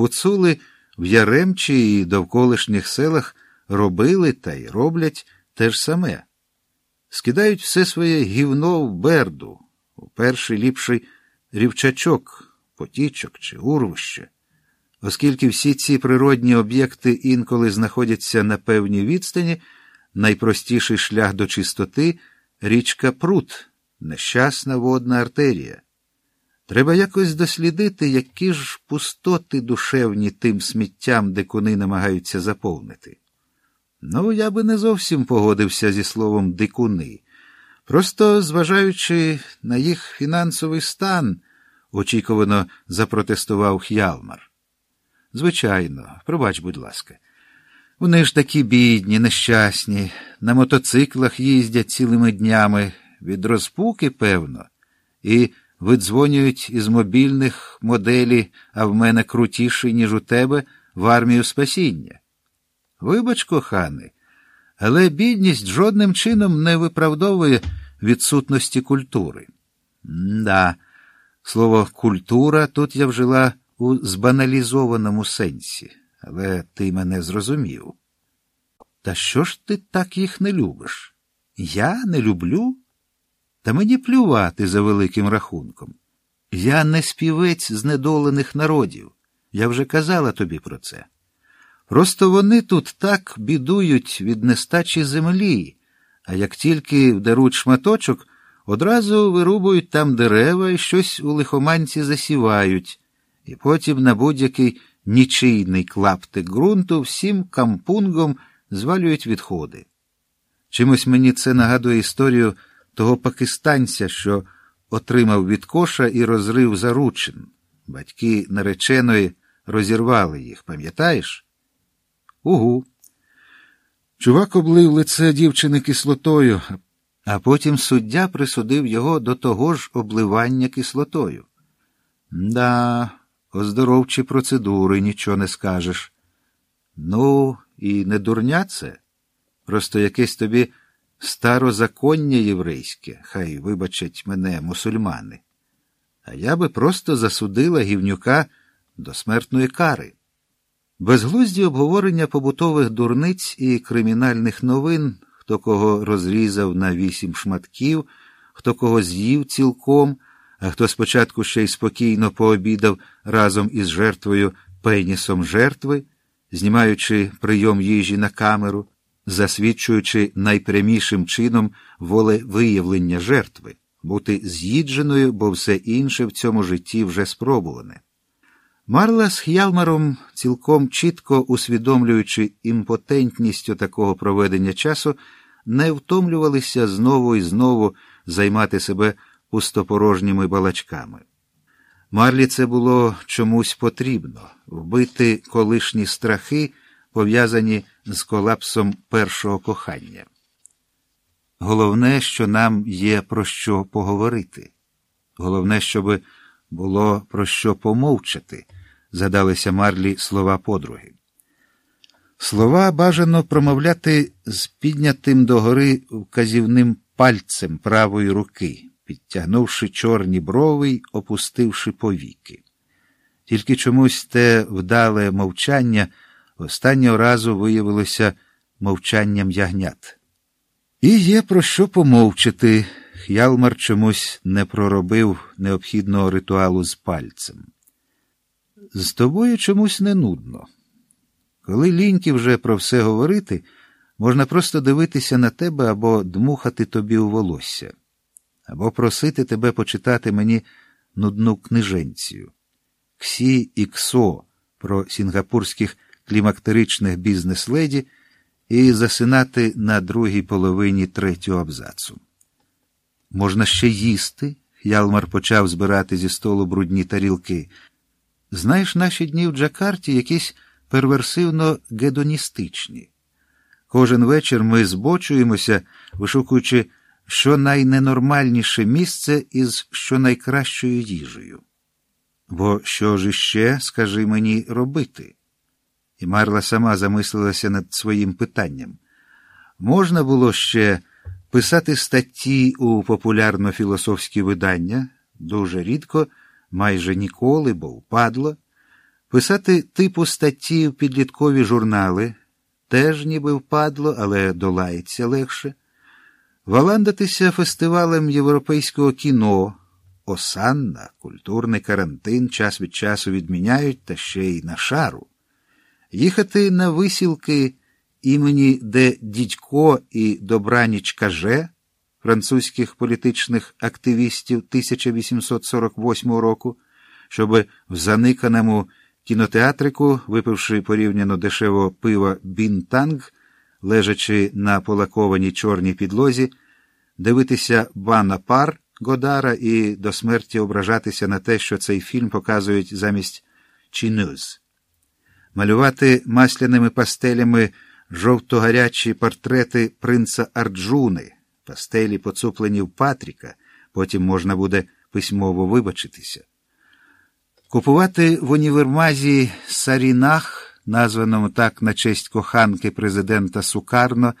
Гуцули в Яремчі і довколишніх селах робили та й роблять те ж саме. Скидають все своє гівно в берду, у перший ліпший рівчачок, потічок чи урвище. Оскільки всі ці природні об'єкти інколи знаходяться на певній відстані, найпростіший шлях до чистоти річка Прут, нещасна водна артерія. Треба якось дослідити, які ж пустоти душевні тим сміттям дикуни намагаються заповнити. Ну, я би не зовсім погодився зі словом дикуни. Просто зважаючи на їх фінансовий стан, очікувано запротестував Х'ялмар. Звичайно, пробач, будь ласка. Вони ж такі бідні, нещасні, на мотоциклах їздять цілими днями, від розпуки, певно, і видзвонюють із мобільних моделі, а в мене крутіший, ніж у тебе, в армію спасіння. Вибач, коханий, але бідність жодним чином не виправдовує відсутності культури. Да, слово культура тут я вжила у збаналізованому сенсі, але ти мене зрозумів. Та що ж ти так їх не любиш? Я не люблю? Та мені плювати за великим рахунком. Я не співець знедолених народів. Я вже казала тобі про це. Просто вони тут так бідують від нестачі землі, а як тільки вдаруть шматочок, одразу вирубують там дерева і щось у лихоманці засівають, і потім на будь-який нічийний клаптик ґрунту всім кампунгом звалюють відходи. Чимось мені це нагадує історію того пакистанця, що отримав від коша і розрив заручин. Батьки нареченої розірвали їх, пам'ятаєш? Угу. Чувак облив лице дівчини кислотою, а потім суддя присудив його до того ж обливання кислотою. Да, оздоровчі процедури, нічого не скажеш. Ну, і не дурня це. Просто якесь тобі старозаконня єврейське, хай вибачать мене мусульмани. А я би просто засудила гівнюка до смертної кари. Безглузді обговорення побутових дурниць і кримінальних новин, хто кого розрізав на вісім шматків, хто кого з'їв цілком, а хто спочатку ще й спокійно пообідав разом із жертвою пенісом жертви, знімаючи прийом їжі на камеру, засвідчуючи найпрямішим чином волевиявлення жертви, бути з'їдженою, бо все інше в цьому житті вже спробуване. Марла з Х'ялмаром, цілком чітко усвідомлюючи імпотентність такого проведення часу, не втомлювалися знову і знову займати себе пустопорожніми балачками. Марлі це було чомусь потрібно вбити колишні страхи, пов'язані з колапсом першого кохання. Головне, що нам є про що поговорити. Головне, щоб було про що помовчати задалися Марлі слова подруги. Слова бажано промовляти з піднятим догори вказівним пальцем правої руки, підтягнувши чорні брови й опустивши повіки. Тільки чомусь те вдале мовчання останнього разу виявилося мовчанням ягнят. І є про що помовчати. Х'ялмар чомусь не проробив необхідного ритуалу з пальцем з тобою чомусь не нудно. Коли ліньки вже про все говорити, можна просто дивитися на тебе або дмухати тобі у волосся, або просити тебе почитати мені нудну книженцію. Ксі і Ксо про сінгапурських клімактеричних бізнес-леді і засинати на другій половині третього абзацу. Можна ще їсти. Ялмар почав збирати зі столу брудні тарілки. Знаєш, наші дні в Джакарті якісь перверсивно гедоністичні. Кожен вечір ми збочуємося, вишукуючи щонайненормальніше місце із щонайкращою їжею. Бо що ж іще, скажи мені, робити? І Марла сама замислилася над своїм питанням. Можна було ще писати статті у популярно-філософські видання дуже рідко майже ніколи, бо впадло, Писати типу статті в підліткові журнали теж ніби впадло, але долається легше. Валандатися фестивалем європейського кіно, осанна, культурний карантин час від часу відміняють та ще й на шару. Їхати на висілки імені де Дідько і Добраніч Каже французьких політичних активістів 1848 року, щоб в заниканому кінотеатрику, випивши порівняно дешевого пива Бінтанг, лежачи на полакованій чорній підлозі, дивитися бана пар Годара і до смерті ображатися на те, що цей фільм показують замість Чінуз. Малювати масляними пастелями жовто-гарячі портрети принца Арджуни, пастелі поцуплені в Патріка, потім можна буде письмово вибачитися. Купувати в універмазі Сарінах, названому так на честь коханки президента Сукарно,